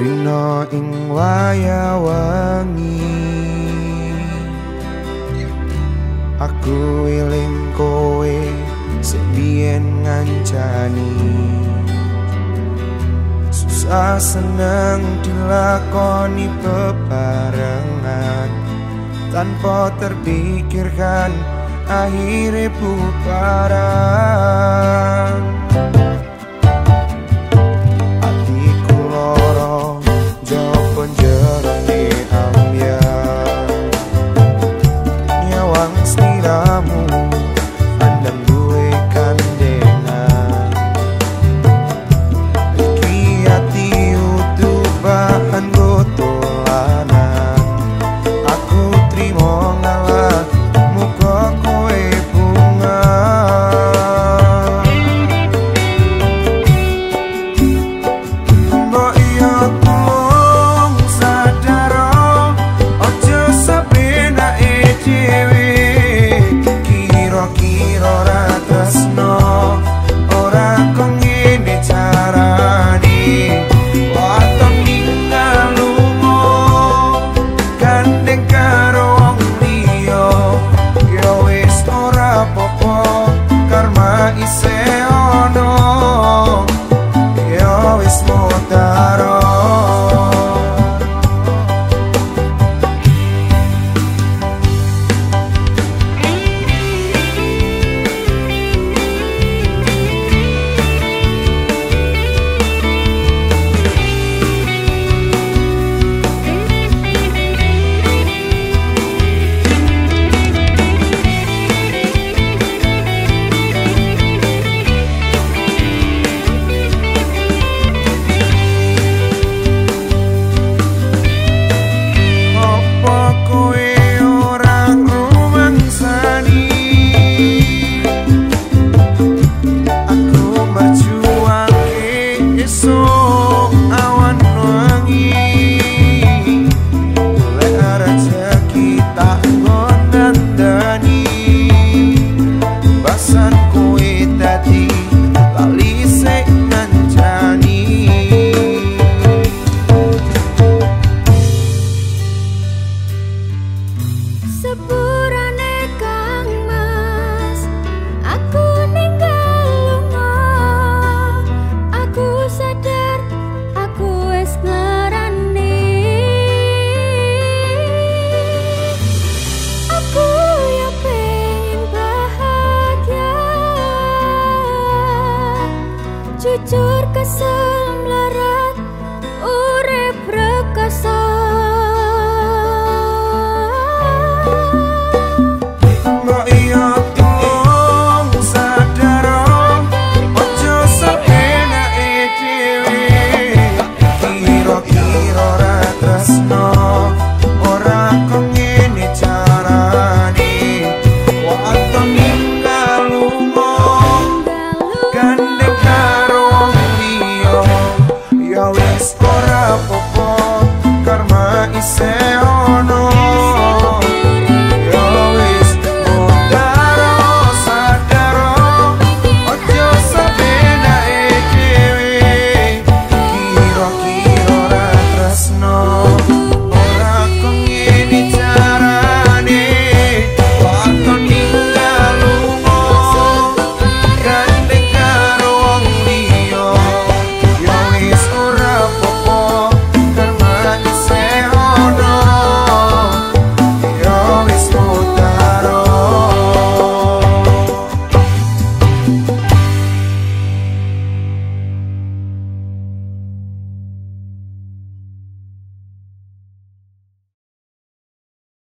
Rina ing wayawangi. Aku eling kowe sepien ngancani. Susah seneng dilakoni bebarengan tanpa terpikirkan akhirnya bubaran.